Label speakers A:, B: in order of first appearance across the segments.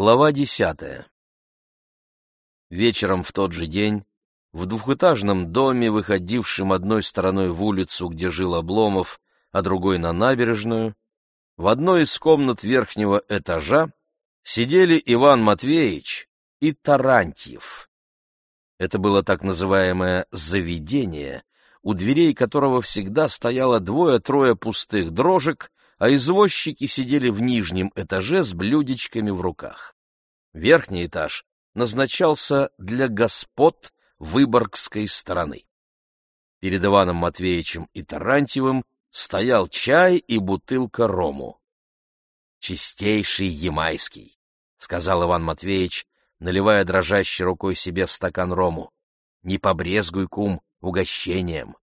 A: Глава десятая Вечером в тот же день в двухэтажном доме, выходившем одной стороной в улицу, где жил Обломов, а другой на набережную, в одной из комнат верхнего этажа сидели Иван Матвеевич и Тарантьев. Это было так называемое «заведение», у дверей которого всегда стояло двое-трое пустых дрожек, а извозчики сидели в нижнем этаже с блюдечками в руках. Верхний этаж назначался для господ Выборгской стороны. Перед Иваном Матвеевичем и Тарантьевым стоял чай и бутылка рому. «Чистейший ямайский», — сказал Иван Матвеевич, наливая дрожащей рукой себе в стакан рому. «Не побрезгуй, кум, угощением».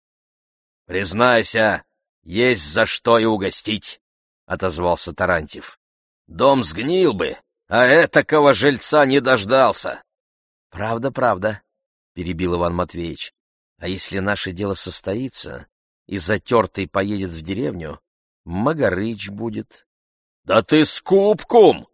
A: «Признайся, есть за что и угостить», — отозвался Тарантьев. «Дом сгнил бы, а этакого жильца не дождался. — Правда, правда, — перебил Иван Матвеевич. — А если наше дело состоится, и затертый поедет в деревню, Магарыч будет. — Да ты скуп, кум!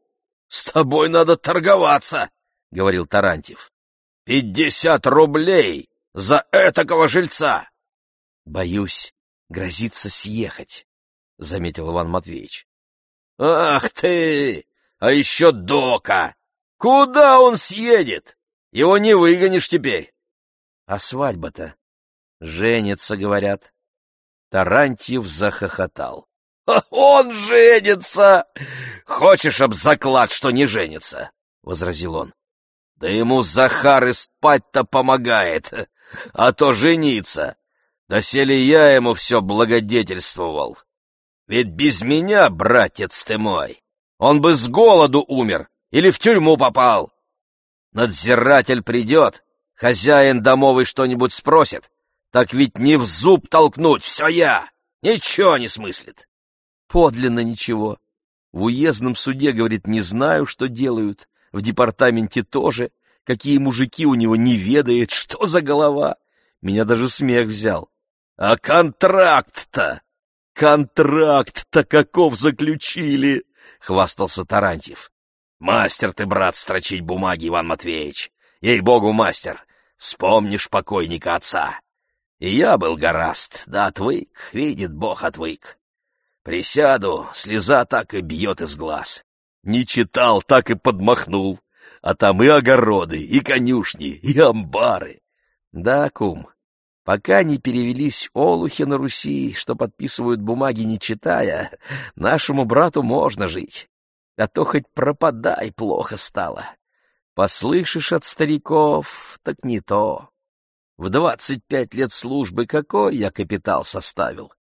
A: С тобой надо торговаться, — говорил Тарантьев. — Пятьдесят рублей за этакого жильца! — Боюсь, грозится съехать, — заметил Иван Матвеевич. — Ах ты! А еще Дока! Куда он съедет? Его не выгонишь теперь. А свадьба-то? Женится, говорят. Тарантьев захохотал. «Он женится! Хочешь об заклад, что не женится?» — возразил он. «Да ему Захар и спать-то помогает, а то жениться. Доселе я ему все благодетельствовал. Ведь без меня, братец ты мой, он бы с голоду умер или в тюрьму попал. Надзиратель придет, хозяин домовый что-нибудь спросит, так ведь не в зуб толкнуть, все я, ничего не смыслит. Подлинно ничего. В уездном суде, говорит, не знаю, что делают, в департаменте тоже, какие мужики у него не ведает, что за голова. Меня даже смех взял. А контракт-то, контракт-то каков заключили! — хвастался Тарантьев. «Мастер ты, брат, строчить бумаги, Иван Матвеевич! Ей-богу, мастер! Вспомнишь покойника отца! И я был гораст, да отвык, видит Бог, отвык. Присяду, слеза так и бьет из глаз. Не читал, так и подмахнул. А там и огороды, и конюшни, и амбары. Да, кум, Пока не перевелись олухи на Руси, что подписывают бумаги не читая, нашему брату можно жить. А то хоть пропадай, плохо стало. Послышишь от стариков, так не то. В двадцать пять лет службы какой я капитал составил?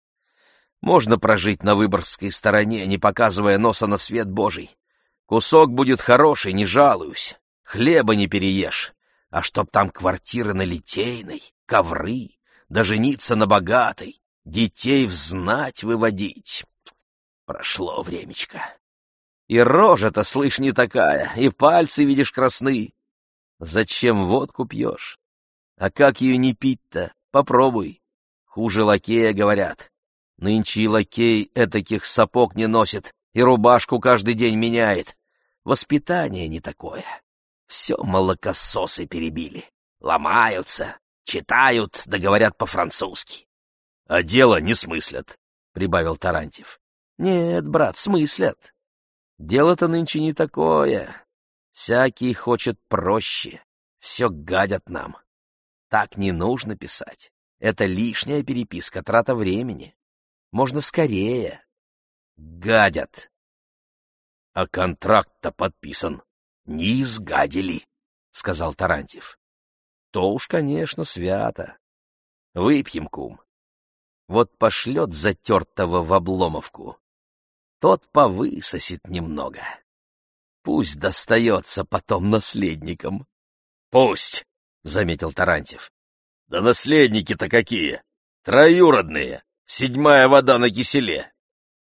A: Можно прожить на Выборгской стороне, не показывая носа на свет Божий. Кусок будет хороший, не жалуюсь. Хлеба не переешь. А чтоб там квартиры на Литейной, ковры, да жениться на богатой, детей в знать выводить. Прошло времечко. И рожа-то, слышь, не такая, и пальцы, видишь, красны. Зачем водку пьешь? А как ее не пить-то? Попробуй. Хуже лакея, говорят. Нынче и лакей этаких сапог не носит, и рубашку каждый день меняет. Воспитание не такое. Все молокососы перебили. Ломаются, читают да говорят по-французски. — А дело не смыслят, — прибавил Тарантьев. — Нет, брат, смыслят. Дело-то нынче не такое. Всякий хочет проще. Все гадят нам. Так не нужно писать. Это лишняя переписка, трата времени. Можно скорее. Гадят. А контракт-то подписан. Не изгадили, — сказал Тарантьев то уж, конечно, свято. Выпьем, кум. Вот пошлет затертого в обломовку. Тот повысосит немного. Пусть достается потом наследникам. — Пусть, — заметил Тарантьев. — Да наследники-то какие! Троюродные! Седьмая вода на киселе!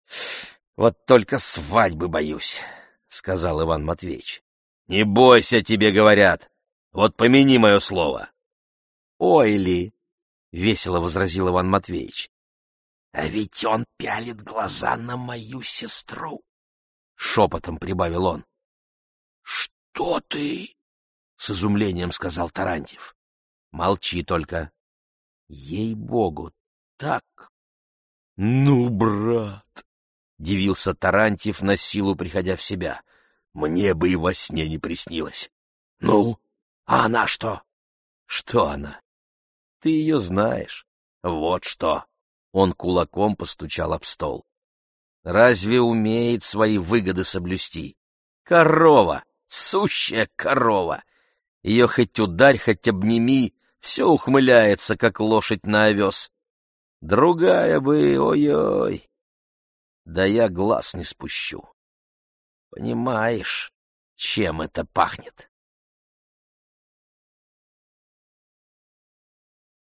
A: — Вот только свадьбы боюсь, — сказал Иван Матвеевич. — Не бойся, тебе говорят. Вот помяни мое слово. — Ой ли, — весело возразил Иван Матвеевич. — А ведь он пялит глаза на мою сестру, — шепотом прибавил он. — Кто ты? — с изумлением сказал Тарантьев. — Молчи только. — Ей-богу, так. — Ну, брат, — дивился Тарантьев на силу, приходя в себя. — Мне бы и во сне не приснилось. — Ну, а она что? — Что она? — Ты ее знаешь. Вот что. Он кулаком постучал об стол. Разве умеет свои выгоды соблюсти? Корова! Сущая корова! Ее хоть ударь, хоть обними, все ухмыляется, как лошадь на овес. Другая бы, ой-ой! Да я глаз не спущу. Понимаешь, чем это пахнет?